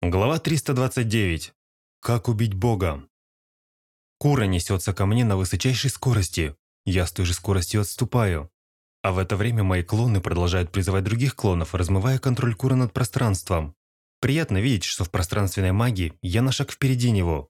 Глава 329. Как убить Бога? Кура несется ко мне на высочайшей скорости. Я с той же скоростью отступаю. А в это время мои клоны продолжают призывать других клонов, размывая контроль Кура над пространством. Приятно видеть, что в пространственной магии я на шаг впереди него.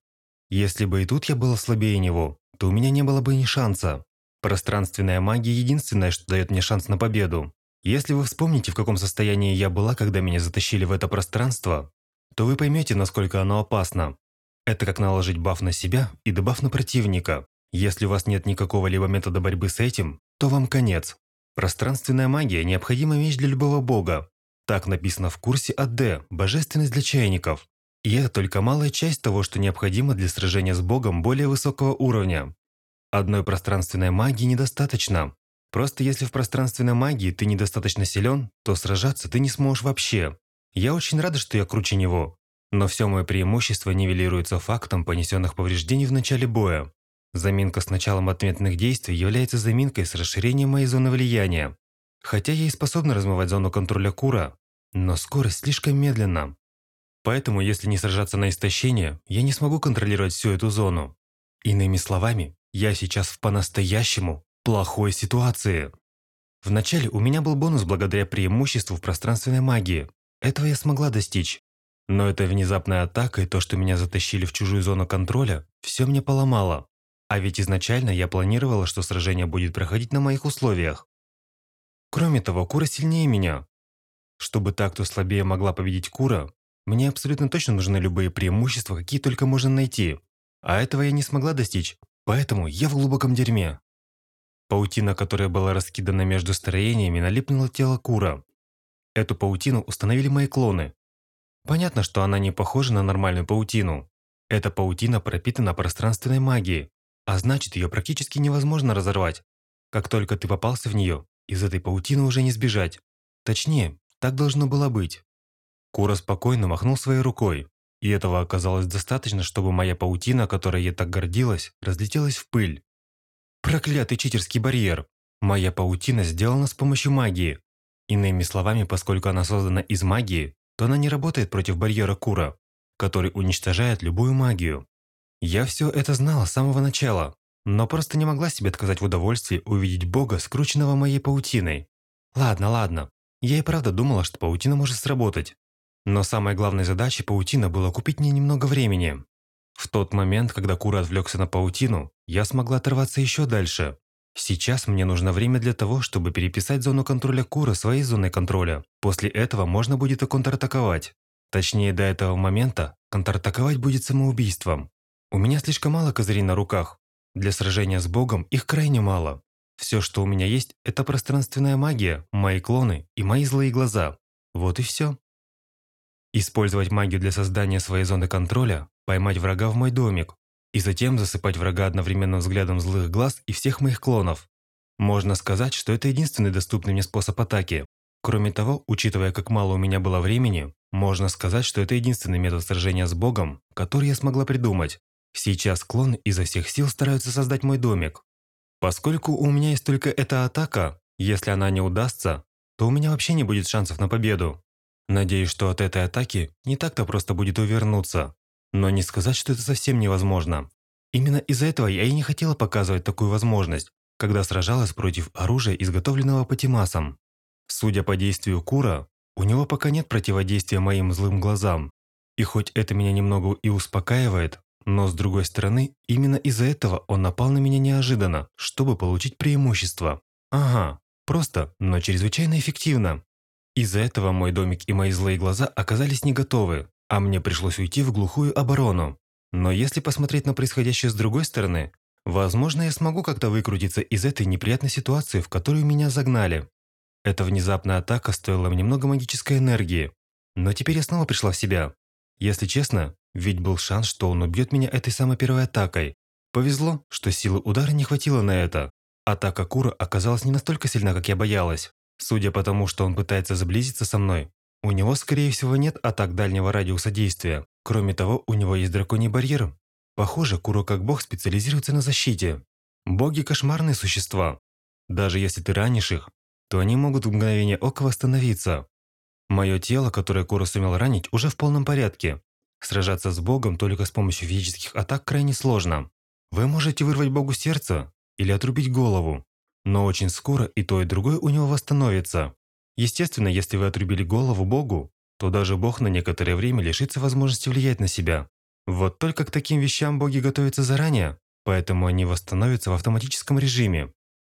Если бы и тут я был слабее него, то у меня не было бы ни шанса. Пространственная магия – единственное, что дает мне шанс на победу. Если вы вспомните, в каком состоянии я была, когда меня затащили в это пространство, то вы поймете, насколько оно опасно. Это как наложить баф на себя и дебаф на противника. Если у вас нет никакого либо метода борьбы с этим, то вам конец. Пространственная магия – необходимая вещь для любого бога. Так написано в курсе АД «Божественность для чайников». И это только малая часть того, что необходимо для сражения с богом более высокого уровня. Одной пространственной магии недостаточно. Просто если в пространственной магии ты недостаточно силен, то сражаться ты не сможешь вообще. Я очень рада, что я круче него. Но все мое преимущество нивелируется фактом понесенных повреждений в начале боя. Заминка с началом ответных действий является заминкой с расширением моей зоны влияния. Хотя я и способна размывать зону контроля Кура, но скорость слишком медленна. Поэтому, если не сражаться на истощение, я не смогу контролировать всю эту зону. Иными словами, я сейчас в по-настоящему плохой ситуации. Вначале у меня был бонус благодаря преимуществу в пространственной магии, этого я смогла достичь. Но эта внезапная атака и то, что меня затащили в чужую зону контроля, все мне поломало. А ведь изначально я планировала, что сражение будет проходить на моих условиях. Кроме того, Кура сильнее меня. Чтобы так, кто слабее могла победить Кура, мне абсолютно точно нужны любые преимущества, какие только можно найти. А этого я не смогла достичь, поэтому я в глубоком дерьме. Паутина, которая была раскидана между строениями, налипнула тело Кура. Эту паутину установили мои клоны. Понятно, что она не похожа на нормальную паутину. Эта паутина пропитана пространственной магией, а значит, ее практически невозможно разорвать. Как только ты попался в нее, из этой паутины уже не сбежать. Точнее, так должно было быть. Кура спокойно махнул своей рукой, и этого оказалось достаточно, чтобы моя паутина, которой я так гордилась, разлетелась в пыль. Проклятый читерский барьер! Моя паутина сделана с помощью магии, Иными словами, поскольку она создана из магии, то она не работает против барьера Кура, который уничтожает любую магию. Я все это знала с самого начала, но просто не могла себе отказать в удовольствии увидеть Бога, скрученного моей паутиной. Ладно, ладно, я и правда думала, что паутина может сработать. Но самой главной задачей паутина было купить мне немного времени. В тот момент, когда Кура отвлекся на паутину, я смогла оторваться еще дальше. Сейчас мне нужно время для того, чтобы переписать зону контроля Кура своей зоной контроля. После этого можно будет и контратаковать. Точнее, до этого момента контратаковать будет самоубийством. У меня слишком мало козырей на руках. Для сражения с Богом их крайне мало. Все, что у меня есть, это пространственная магия, мои клоны и мои злые глаза. Вот и все. Использовать магию для создания своей зоны контроля, поймать врага в мой домик, и затем засыпать врага одновременным взглядом злых глаз и всех моих клонов. Можно сказать, что это единственный доступный мне способ атаки. Кроме того, учитывая, как мало у меня было времени, можно сказать, что это единственный метод сражения с Богом, который я смогла придумать. Сейчас клоны изо всех сил стараются создать мой домик. Поскольку у меня есть только эта атака, если она не удастся, то у меня вообще не будет шансов на победу. Надеюсь, что от этой атаки не так-то просто будет увернуться. Но не сказать, что это совсем невозможно. Именно из-за этого я и не хотела показывать такую возможность, когда сражалась против оружия, изготовленного Патимасом. Судя по действию Кура, у него пока нет противодействия моим злым глазам. И хоть это меня немного и успокаивает, но с другой стороны, именно из-за этого он напал на меня неожиданно, чтобы получить преимущество. Ага, просто, но чрезвычайно эффективно. Из-за этого мой домик и мои злые глаза оказались не готовы, а мне пришлось уйти в глухую оборону. Но если посмотреть на происходящее с другой стороны, возможно, я смогу как-то выкрутиться из этой неприятной ситуации, в которую меня загнали. Эта внезапная атака стоила мне много магической энергии. Но теперь я снова пришла в себя. Если честно, ведь был шанс, что он убьет меня этой самой первой атакой. Повезло, что силы удара не хватило на это. Атака Кура оказалась не настолько сильна, как я боялась. Судя по тому, что он пытается сблизиться со мной, у него, скорее всего, нет атак дальнего радиуса действия. Кроме того, у него есть драконий барьер. Похоже, Куро как бог специализируется на защите. Боги – кошмарные существа. Даже если ты ранишь их, то они могут в мгновение ока восстановиться. Мое тело, которое Кура сумел ранить, уже в полном порядке. Сражаться с Богом только с помощью физических атак крайне сложно. Вы можете вырвать Богу сердце или отрубить голову, но очень скоро и то, и другое у него восстановится. Естественно, если вы отрубили голову Богу, то даже Бог на некоторое время лишится возможности влиять на себя. Вот только к таким вещам боги готовятся заранее, поэтому они восстановятся в автоматическом режиме.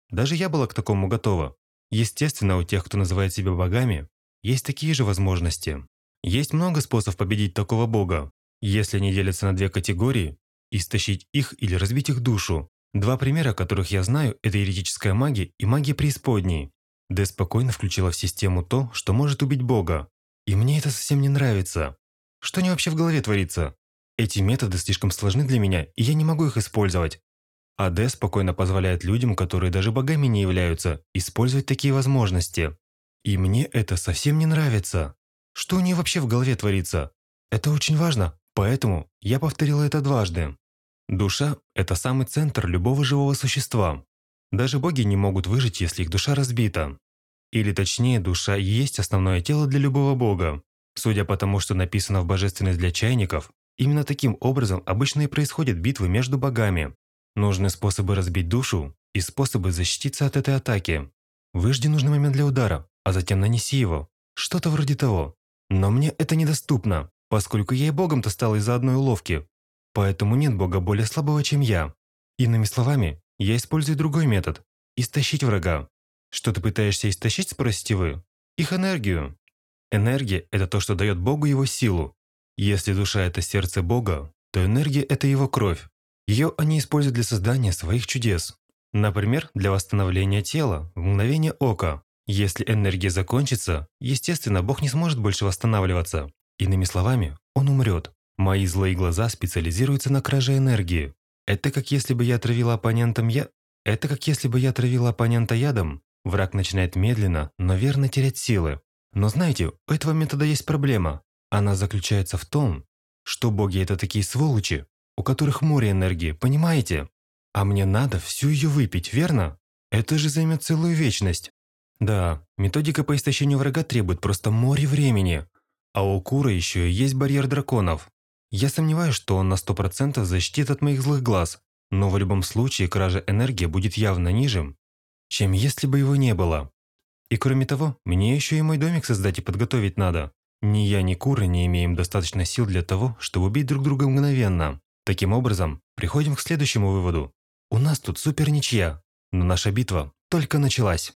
Даже я была к такому готова. Естественно, у тех, кто называет себя богами, есть такие же возможности. Есть много способов победить такого бога. Если они делятся на две категории, истощить их или разбить их душу. Два примера, которых я знаю, это еретическая магия и магия преисподней. Дэ спокойно включила в систему то, что может убить бога. И мне это совсем не нравится. Что не вообще в голове творится? Эти методы слишком сложны для меня, и я не могу их использовать. А Дэ спокойно позволяет людям, которые даже богами не являются, использовать такие возможности. И мне это совсем не нравится. Что у нее вообще в голове творится? Это очень важно, поэтому я повторила это дважды. Душа – это самый центр любого живого существа. Даже боги не могут выжить, если их душа разбита. Или точнее, душа и есть основное тело для любого бога. Судя по тому, что написано в «Божественность для чайников», именно таким образом обычно и происходят битвы между богами. Нужны способы разбить душу и способы защититься от этой атаки. Выжди нужный момент для удара, а затем нанеси его. Что-то вроде того. Но мне это недоступно, поскольку я и богом-то стал из-за одной уловки. Поэтому нет бога более слабого, чем я. Иными словами, я использую другой метод – истощить врага. Что ты пытаешься истощить, спросите вы? Их энергию. Энергия – это то, что дает Богу его силу. Если душа – это сердце Бога, то энергия – это его кровь. Ее они используют для создания своих чудес. Например, для восстановления тела в мгновение ока. Если энергия закончится, естественно, Бог не сможет больше восстанавливаться. Иными словами, он умрет. Мои злые глаза специализируются на краже энергии. Это как если бы я отравила оппонентом я... Это как если бы я отравила оппонента ядом. Враг начинает медленно, но верно терять силы. Но знаете, у этого метода есть проблема. Она заключается в том, что боги – это такие сволочи, у которых море энергии, понимаете? А мне надо всю ее выпить, верно? Это же займет целую вечность. Да, методика по истощению врага требует просто море времени. А у Кура еще есть барьер драконов. Я сомневаюсь, что он на 100% защитит от моих злых глаз, но в любом случае кража энергии будет явно ниже, чем если бы его не было. И кроме того, мне еще и мой домик создать и подготовить надо. Ни я, ни Кура не имеем достаточно сил для того, чтобы убить друг друга мгновенно. Таким образом, приходим к следующему выводу. У нас тут супер ничья, но наша битва только началась.